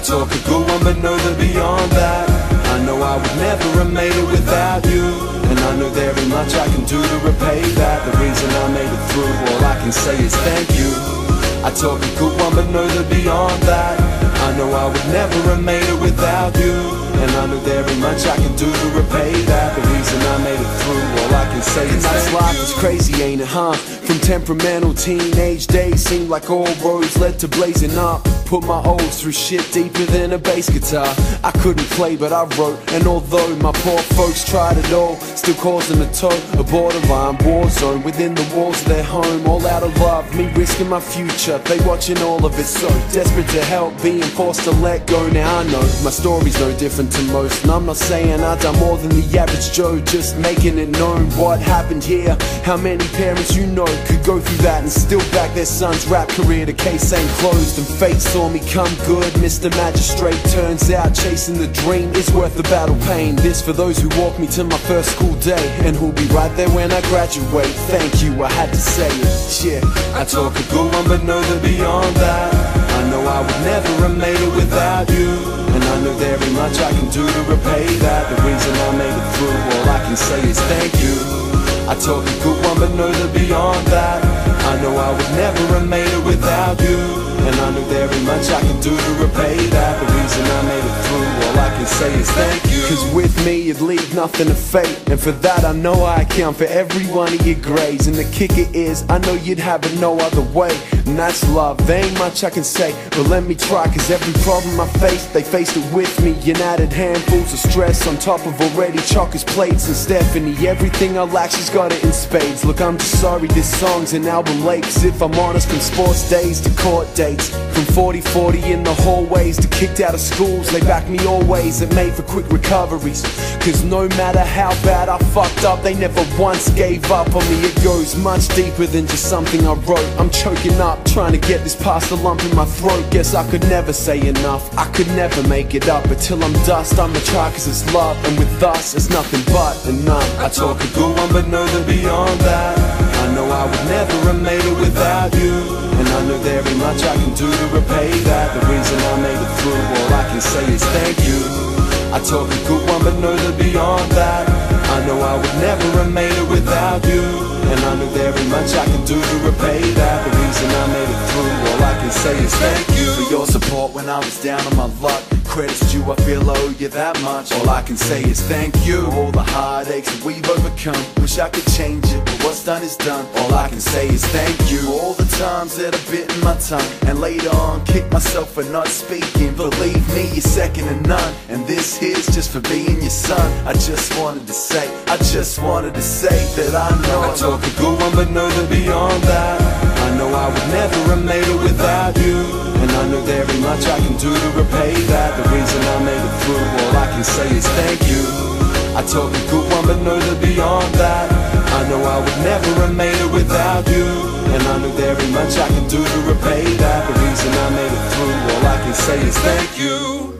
talk a good one, but know that beyond that, I know I would never have made it without you. And I know there ain't much I can do to repay that. The reason I made it through, all I can say is thank you. I talk a good one, but know that beyond that, I know I would never have made it without you. And I know there ain't much I can do to repay that. The reason I made it through, all I can say is thank life you. is crazy, ain't it, huh? From temperamental teenage days, seemed like all roads led to blazing up. Put my O's through shit deeper than a bass guitar. I couldn't play, but I wrote. And although my poor folks tried it all, still causing a toll, a borderline war zone within the walls of their home. All out of love, me risking my future. They watching all of it, so desperate to help, being forced to let go. Now I know my story's no different to most, and I'm not saying I done more than the average Joe, just making it known what happened here. How many parents you know could go through that and still back their son's rap career? The case ain't closed, and fate saw me come good. Mr. Magistrate turns out chasing the dream is worth the battle pain. This for those who walked me to my first school day, and who'll be right there when I graduate. Thank you, I had to say it. Yeah. I talk a good one, but know that beyond that, I know I would never have made it without you. And I know ain't much I can do to repay that. The reason I made it through, all I can say is thank you. I talk a good but know that beyond that, I know I would never have made it without you. And I know there ain't much I can do to repay that. The reason I made it through, all I can say is thank you. Cause with me you'd leave nothing to fate And for that I know I account for every one of your grays And the kicker is I know you'd have it no other way. And that's love, there ain't much I can say. But let me try cause every problem I face They faced it with me. And added handfuls of stress On top of already chockers plates And Stephanie, everything I lack she's got it in spades. Look I'm just sorry this song's an album late. Cause if I'm honest from sports days to court dates From 40-40 in the hallways to kicked out of schools They back me always and made for quick recoveries Cause no matter how bad I fucked up They never once gave up on me. It goes much deeper than just something I wrote. I'm choking up trying to get this past the lump in my throat. Guess I could never say enough. I could never make it up But till I'm dust. I'ma try cause it's love And with us it's nothing but enough I talk a good one, but know that beyond that, I know I would never have made it without you. And I know there ain't much I can do to repay that. The reason I made it through, all I can say is thank you. I talk a good one, but know that beyond that, I know I would never have made it without you. And I know very much all I can say is thank you. For your support when I was down on my luck. Credits due, I feel owe you that much. All I can say is thank you. For all the heartaches that we've overcome. Wish I could change it, but what's done is done. All I can say is thank you. For all the times that I've bitten my tongue. And later on kicked myself for not speaking. Believe me, you're second to none. And this here's just for being your son. I just wanted to say, I just wanted to say That I know I talk a good one, but know that beyond that, much I can do to repay that. The reason I made it through, all I can say is thank you. I talk a good one, but know that beyond that, I know I would never have made it without you. And I know there ain't much I can do to repay that. The reason I made it through, all I can say is thank you.